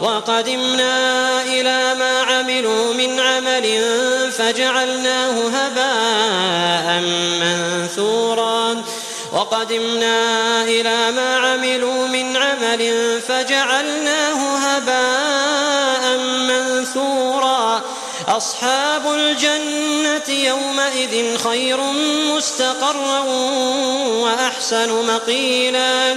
وقدمنا إلى ما عملوا من عمل فجعلناه هباء منثورا. وقدمنا إلى ما عملوا من عمل فجعلناه هباء منثورا. أصحاب الجنة يومئذ خير مستقرا وأحسن مقيلا.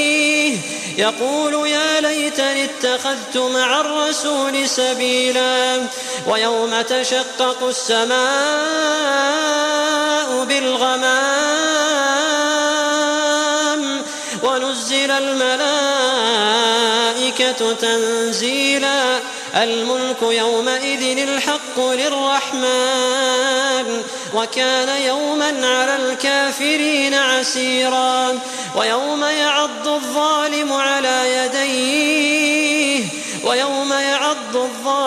يقول يا ليتني اتخذت مع الرسول سبيلا ويوم تشقق السماء بالغمام ونزل الملائكة تنزيلا الملك يومئذ الحق للرحمن. وكان يوما على الكافرين عسيرا ويوم يعض الظالم على يديه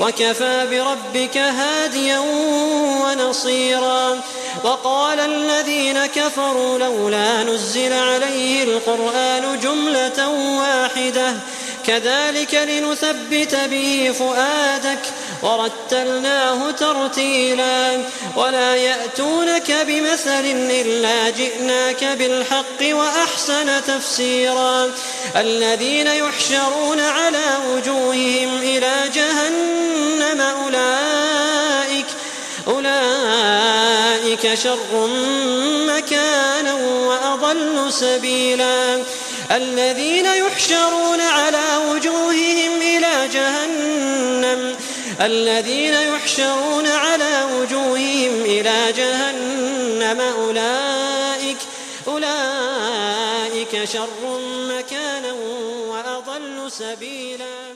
وكفى بربك هاديا ونصيرا. وقال الذين كفروا لولا نزل عليه القرآن جملة واحدة. كذلك لنثبت به فؤادك ورتلناه ترتيلا ولا يأتونك بمثل إلا جئناك بالحق وأحسن تفسيرا. الذين يحشرون على وجوههم إلى جهنم أولئك أولئك شر مكانا وأضل سبيلا. الذين يحشرون على الذين يحشرون على وجوههم إلى جهنم أولئك أولئك شر مكانا وأضل سبيلا.